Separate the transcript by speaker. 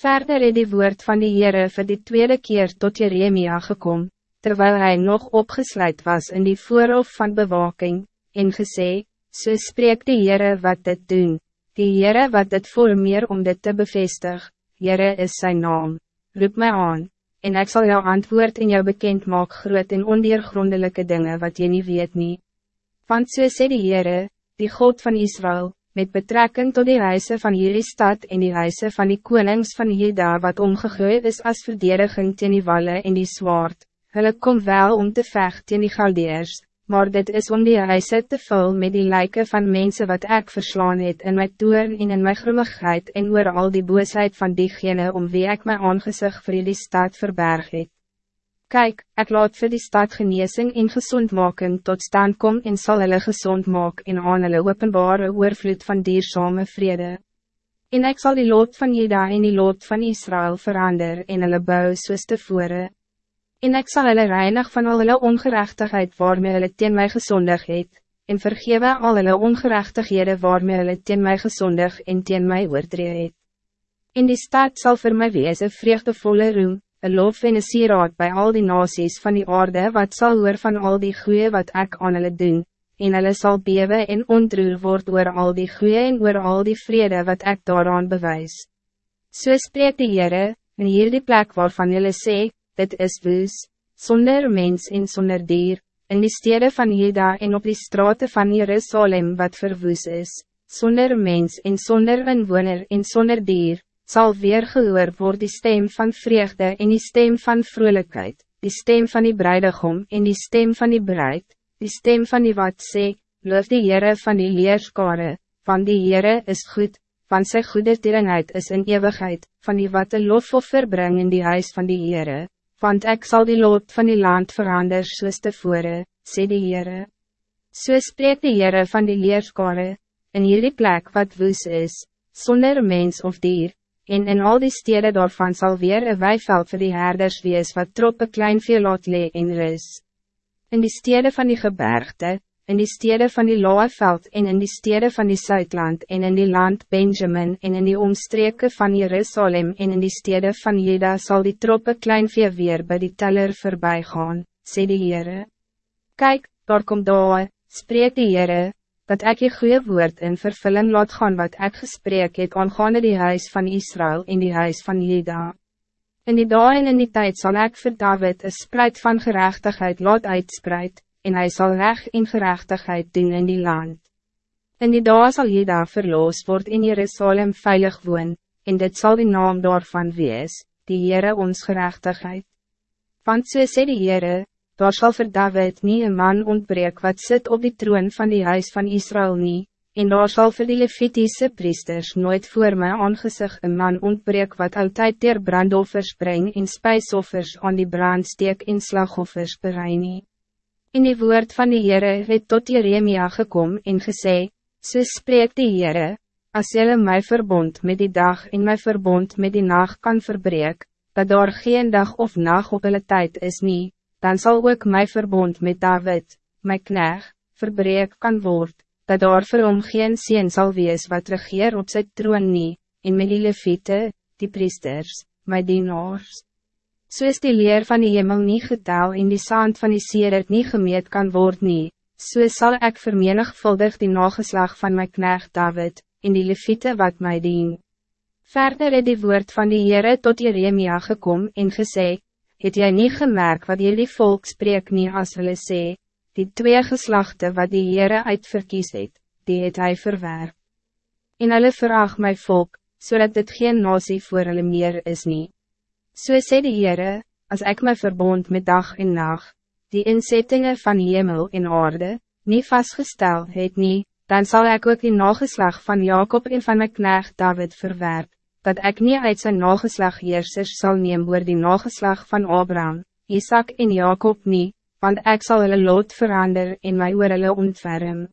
Speaker 1: Verder het die woord van die Heere vir die tweede keer tot Jeremia gekom, terwijl hij nog opgesluit was in die voorhof van bewaking, en gesê, so spreek die Heere wat dit doen, die Heere wat dit meer om dit te bevestig, Heere is zijn naam, roep mij aan, en ik zal jou antwoord in jou bekend maak groot en ondeergrondelijke dingen wat je niet weet nie. Want so sê die Heere, die God van Israël, met betrekking tot die huise van hierdie stad en die huise van die konings van Juda wat omgegooid is als verdediging teen die walle en die zwaard. Hulle kom wel om te vecht teen die Galdeers, maar dit is om die huise te vul met die lijken van mensen wat ik verslaan het in my toern en in my grimmigheid en oor al die boosheid van diegene om wie ik mijn aangezicht vir die stad verberg het. Kijk, ik laat vir die stad geneesing en gezondmaking tot stand kom en sal hulle gezond maak en aan hulle openbare oorvloed van dierzame vrede. En ik zal die lot van Jeda en die lot van Israël verander en hulle bou soos tevore. En ik zal hulle reinig van al hulle ongerechtigheid waarmee hulle teen my gezondig het, en vergewe al hulle ongerechtighede waarmee hulle teen my gezondig en teen my oordree het. In die stad zal voor wees een vreugdevolle roem, een lof en een sieraad bij al die nasies van die aarde wat zal hoor van al die goeie wat ik aan hulle doen, en hulle sal bewe en ontroer word oor al die goeie en oor al die vrede wat ik daaraan bewys. So spreek die Heere, in hierdie plek waarvan julle sê, dit is woes, zonder mens en zonder dier, in die stede van Juda en op die straten van Jerusalem wat verwoes is, zonder mens en zonder inwoner en zonder dier, zal weer gehoor word die stem van vreugde en die stem van vrolijkheid, die stem van die bruidegom en die stem van die bruid, die stem van die wat sê, loof die Heere van die leerskare, van die Heere is goed, van sy goede tierenheid is in eeuwigheid, van die wat een lofoffer bring in die huis van die Heere, want ik zal die lot van die land verander soos tevore, sê die Heere. So spreek die Heere van die leerskare, in hierdie plek wat woes is, zonder mens of dier, en in al die steden daarvan zal weer een weiveld voor die herders wees wat troppe klein veel laat lee en ris. In die steden van die gebergte, in die steden van die Loaveld en in die steden van die Zuidland en in die land Benjamin en in die omstreken van Jerusalem en in die steden van Jeda zal die troppe klein veel weer bij die teller voorbij gaan, sê die Heere. Kijk, daar komt daar, spreek die Heere, dat ik je goede woord in vervulling laat gaan wat ik gesprek het aangaande die huis van Israël in die huis van Juda. In die dag en in die tijd zal ik voor David een spreid van gerechtigheid laat uitspreid, en hij zal recht in gerechtigheid doen in die land. In die dag zal Juda verloos word in Jerusalem veilig woon, en dit zal die naam daarvan wees, die Heere ons gerechtigheid. Want so sê die Heere, daar zal voor David niet een man ontbrek wat zit op die troon van die huis van Israël niet, en daar zal voor die Levitische priesters nooit voor my aangezicht een man ontbrek wat altijd ter brandoffers breng en spijsoffers aan die brandsteek en slagoffers bereid In die woord van die Heere het tot Jeremia gekom en gesê, so spreek die Heere, as jylle my verbond met die dag en my verbond met die nacht kan verbreek, dat daar geen dag of nacht op hulle tijd is niet dan zal ook mijn verbond met David, mijn knecht, verbreek kan worden, dat daar vir hom geen sien sal wees wat regeer op sy troon nie, en met die leviete, die priesters, my dienaars. So is die leer van die hemel niet getel en die sand van die seer het nie gemeet kan worden nie, so sal ek vermenigvuldig die nageslag van mijn knecht David, en die leviete wat mij dien. Verder het die woord van die Heere tot Jeremia gekom en gesê, het jy niet gemerkt wat jullie volk spreek nie as hulle sê, die twee geslachten wat die Heere uitverkies het, die het hy verwerp. En hulle verag my volk, zodat dit geen nasie voor hulle meer is nie. So sê die Heere, as ek my verbond met dag en nacht, die inzettingen van hemel en aarde, niet vastgestel het nie, dan zal ik ook die nageslag van Jacob en van mijn knecht David verwerp dat ik niet uit zijn nageslag heersers zal nemen oor die nageslag van Abraham, Isaac en Jacob niet, want ik zal hulle lot verander en my oor hulle ontferm.